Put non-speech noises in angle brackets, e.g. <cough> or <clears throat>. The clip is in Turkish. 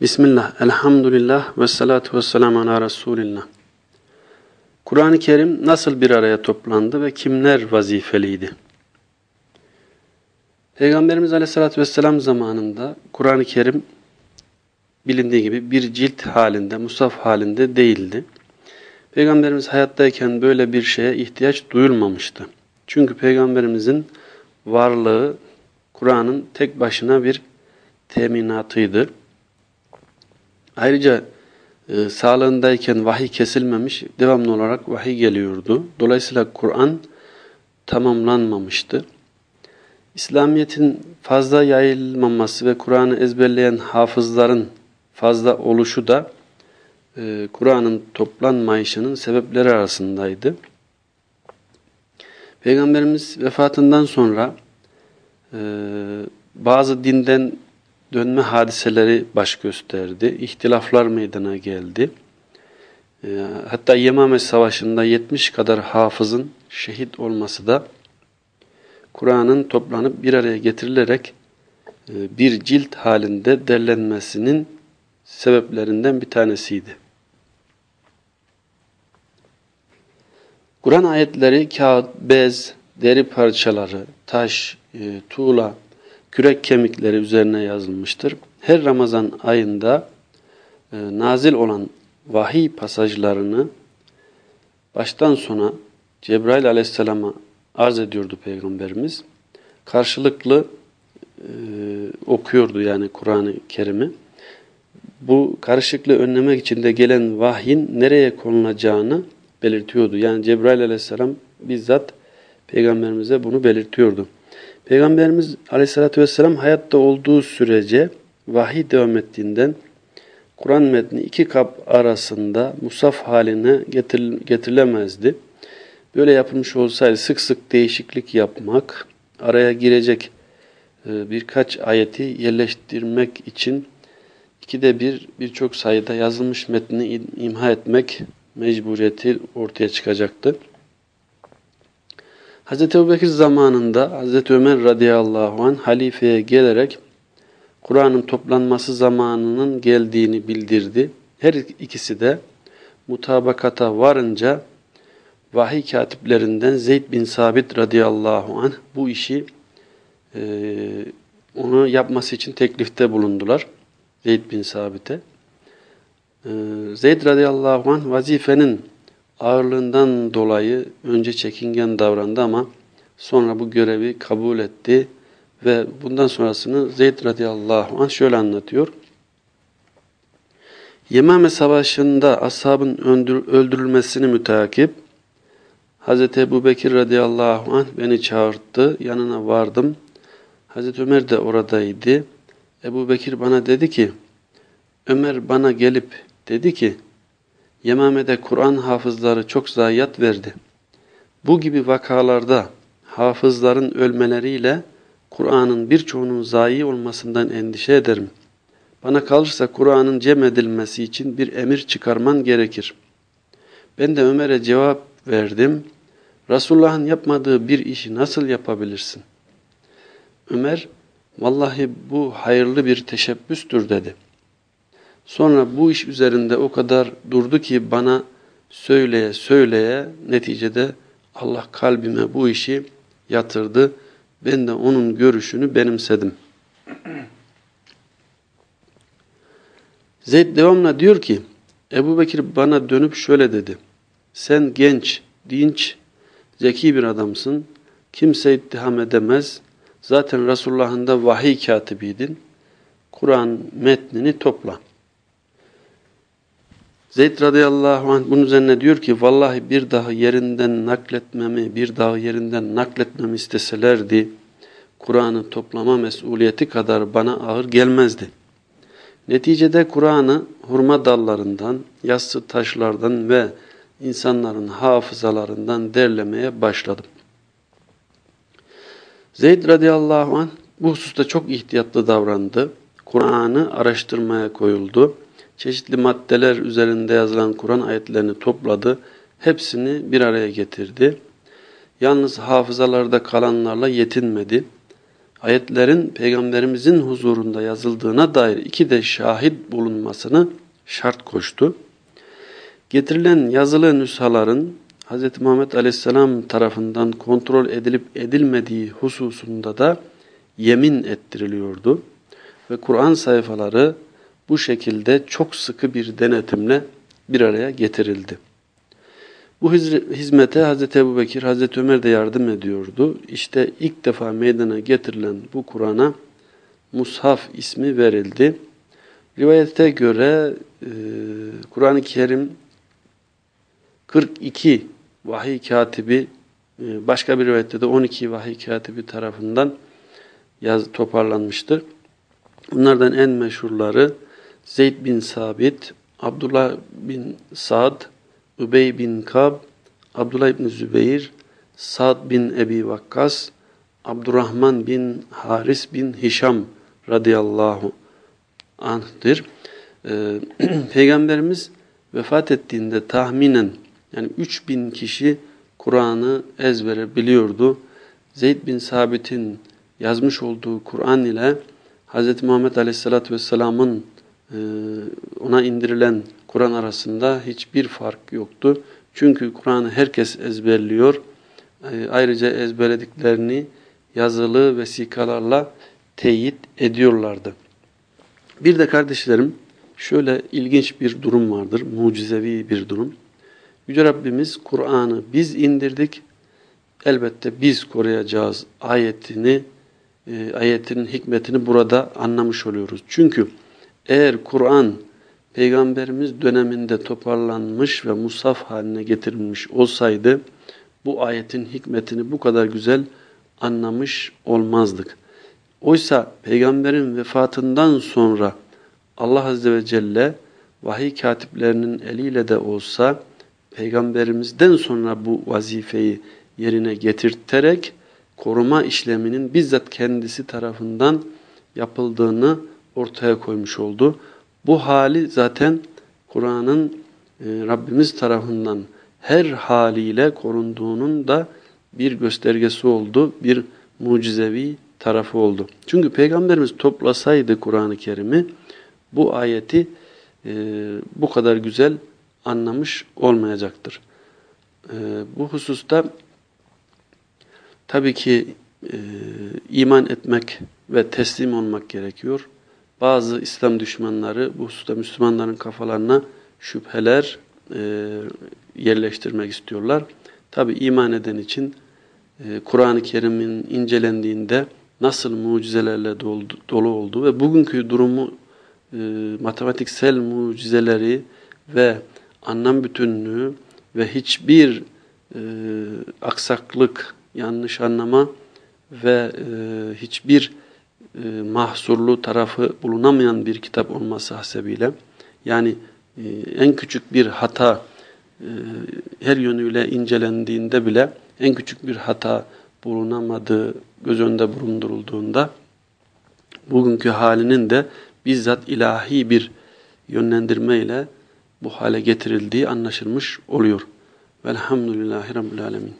Bismillah, elhamdülillah ve salatu ve selamu ala Resulillah. Kur'an-ı Kerim nasıl bir araya toplandı ve kimler vazifeliydi? Peygamberimiz Aleyhisselatü Vesselam zamanında Kur'an-ı Kerim bilindiği gibi bir cilt halinde, musaf halinde değildi. Peygamberimiz hayattayken böyle bir şeye ihtiyaç duyulmamıştı. Çünkü Peygamberimizin varlığı Kur'an'ın tek başına bir teminatıydı. Ayrıca e, sağlığındayken vahiy kesilmemiş, devamlı olarak vahiy geliyordu. Dolayısıyla Kur'an tamamlanmamıştı. İslamiyet'in fazla yayılmaması ve Kur'an'ı ezberleyen hafızların fazla oluşu da e, Kur'an'ın toplanmayışının sebepleri arasındaydı. Peygamberimiz vefatından sonra e, bazı dinden dönme hadiseleri baş gösterdi. İhtilaflar meydana geldi. E, hatta Yemame Savaşı'nda 70 kadar hafızın şehit olması da Kur'an'ın toplanıp bir araya getirilerek e, bir cilt halinde derlenmesinin sebeplerinden bir tanesiydi. Kur'an ayetleri kağıt, bez, deri parçaları, taş, e, tuğla, kürek kemikleri üzerine yazılmıştır. Her Ramazan ayında e, nazil olan vahiy pasajlarını baştan sona Cebrail aleyhisselama arz ediyordu Peygamberimiz. Karşılıklı e, okuyordu yani Kur'an-ı Kerim'i. Bu karışıklığı önlemek için de gelen vahyin nereye konulacağını belirtiyordu. Yani Cebrail aleyhisselam bizzat Peygamberimize bunu belirtiyordu. Peygamberimiz aleyhissalatü vesselam hayatta olduğu sürece vahiy devam ettiğinden Kur'an metni iki kap arasında musaf haline getirilemezdi. Böyle yapılmış olsaydı sık sık değişiklik yapmak, araya girecek e, birkaç ayeti yerleştirmek için ikide bir birçok sayıda yazılmış metni imha etmek mecburiyeti ortaya çıkacaktı. Hz. Ebubekir zamanında Hz. Ömer radıyallahu anh halifeye gelerek Kur'an'ın toplanması zamanının geldiğini bildirdi. Her ikisi de mutabakata varınca vahiy katiplerinden Zeyd bin Sabit radıyallahu anh bu işi e, onu yapması için teklifte bulundular. Zeyd bin Sabit'e. E, Zeyd radıyallahu anh vazifenin ağırlığından dolayı önce çekingen davrandı ama sonra bu görevi kabul etti ve bundan sonrasını Zeyd radıyallahu anh şöyle anlatıyor. Yemame Savaşı'nda ashabın öldürülmesini müteakip Hz. Ebu Bekir radıyallahu anh beni çağırdı. Yanına vardım. Hz. Ömer de oradaydı. Ebu Bekir bana dedi ki Ömer bana gelip dedi ki Yemame'de Kur'an hafızları çok zayiat verdi. Bu gibi vakalarda hafızların ölmeleriyle Kur'an'ın birçoğunun zayi olmasından endişe ederim. Bana kalırsa Kur'an'ın cem edilmesi için bir emir çıkarman gerekir. Ben de Ömer'e cevap verdim. Resulullah'ın yapmadığı bir işi nasıl yapabilirsin? Ömer, vallahi bu hayırlı bir teşebbüstür dedi. Sonra bu iş üzerinde o kadar durdu ki bana söyleye söyleye neticede Allah kalbime bu işi yatırdı. Ben de onun görüşünü benimsedim. Zeyd devamla diyor ki Ebu Bekir bana dönüp şöyle dedi. Sen genç, dinç, zeki bir adamsın. Kimse ittiham edemez. Zaten Resulullah'ın da vahiy katibiydin. Kur'an metnini topla. Zeyd radıyallahu anh bunun üzerine diyor ki vallahi bir daha yerinden nakletmemi, bir daha yerinden nakletmemi isteselerdi Kur'an'ı toplama mesuliyeti kadar bana ağır gelmezdi. Neticede Kur'an'ı hurma dallarından, yassı taşlardan ve insanların hafızalarından derlemeye başladım. Zeyd radıyallahu anh bu hususta çok ihtiyatlı davrandı. Kur'an'ı araştırmaya koyuldu çeşitli maddeler üzerinde yazılan Kur'an ayetlerini topladı. Hepsini bir araya getirdi. Yalnız hafızalarda kalanlarla yetinmedi. ayetlerin peygamberimizin huzurunda yazıldığına dair iki de şahit bulunmasını şart koştu. Getirilen yazılı nüshaların Hz. Muhammed Aleyhisselam tarafından kontrol edilip edilmediği hususunda da yemin ettiriliyordu. Ve Kur'an sayfaları bu şekilde çok sıkı bir denetimle bir araya getirildi. Bu hizmete Hz. Ebu Bekir, Hz. Ömer de yardım ediyordu. İşte ilk defa meydana getirilen bu Kur'an'a Mushaf ismi verildi. Rivayete göre e, Kur'an-ı Kerim 42 vahiy katibi, e, başka bir rivayette de 12 vahiy katibi tarafından yaz, toparlanmıştır. Bunlardan en meşhurları Zeyd bin Sabit, Abdullah bin Sa'd, Übey bin Kab, Abdullah bin Zübeyir, Sa'd bin Ebi Vakkas, Abdurrahman bin Haris bin Hişam radıyallahu anh'tir. Ee, <clears throat> Peygamberimiz vefat ettiğinde tahminen yani 3000 kişi Kur'an'ı ezbere biliyordu. Zeyd bin Sabit'in yazmış olduğu Kur'an ile Hz. Muhammed Aleyhisselatü Vesselam'ın ona indirilen Kur'an arasında hiçbir fark yoktu. Çünkü Kur'an'ı herkes ezberliyor. E, ayrıca ezberlediklerini yazılı vesikalarla teyit ediyorlardı. Bir de kardeşlerim şöyle ilginç bir durum vardır. Mucizevi bir durum. Yüce Rabbimiz Kur'an'ı biz indirdik. Elbette biz koruyacağız ayetini, e, ayetinin hikmetini burada anlamış oluyoruz. Çünkü eğer Kur'an Peygamberimiz döneminde toparlanmış ve musaf haline getirilmiş olsaydı bu ayetin hikmetini bu kadar güzel anlamış olmazdık. Oysa peygamberin vefatından sonra Allah Azze ve Celle vahiy katiplerinin eliyle de olsa peygamberimizden sonra bu vazifeyi yerine getirterek koruma işleminin bizzat kendisi tarafından yapıldığını ortaya koymuş oldu. Bu hali zaten Kur'an'ın e, Rabbimiz tarafından her haliyle korunduğunun da bir göstergesi oldu, bir mucizevi tarafı oldu. Çünkü Peygamberimiz toplasaydı Kur'an-ı Kerim'i bu ayeti e, bu kadar güzel anlamış olmayacaktır. E, bu hususta tabii ki e, iman etmek ve teslim olmak gerekiyor. Bazı İslam düşmanları bu hususta Müslümanların kafalarına şüpheler e, yerleştirmek istiyorlar. Tabi iman eden için e, Kur'an-ı Kerim'in incelendiğinde nasıl mucizelerle dolu, dolu olduğu ve bugünkü durumu e, matematiksel mucizeleri ve anlam bütünlüğü ve hiçbir e, aksaklık, yanlış anlama ve e, hiçbir e, mahsurlu tarafı bulunamayan bir kitap olması hasebiyle yani e, en küçük bir hata e, her yönüyle incelendiğinde bile en küçük bir hata bulunamadığı göz önünde bulundurulduğunda bugünkü halinin de bizzat ilahi bir yönlendirme ile bu hale getirildiği anlaşılmış oluyor. Velhamdülillahi Rabbil Alemin.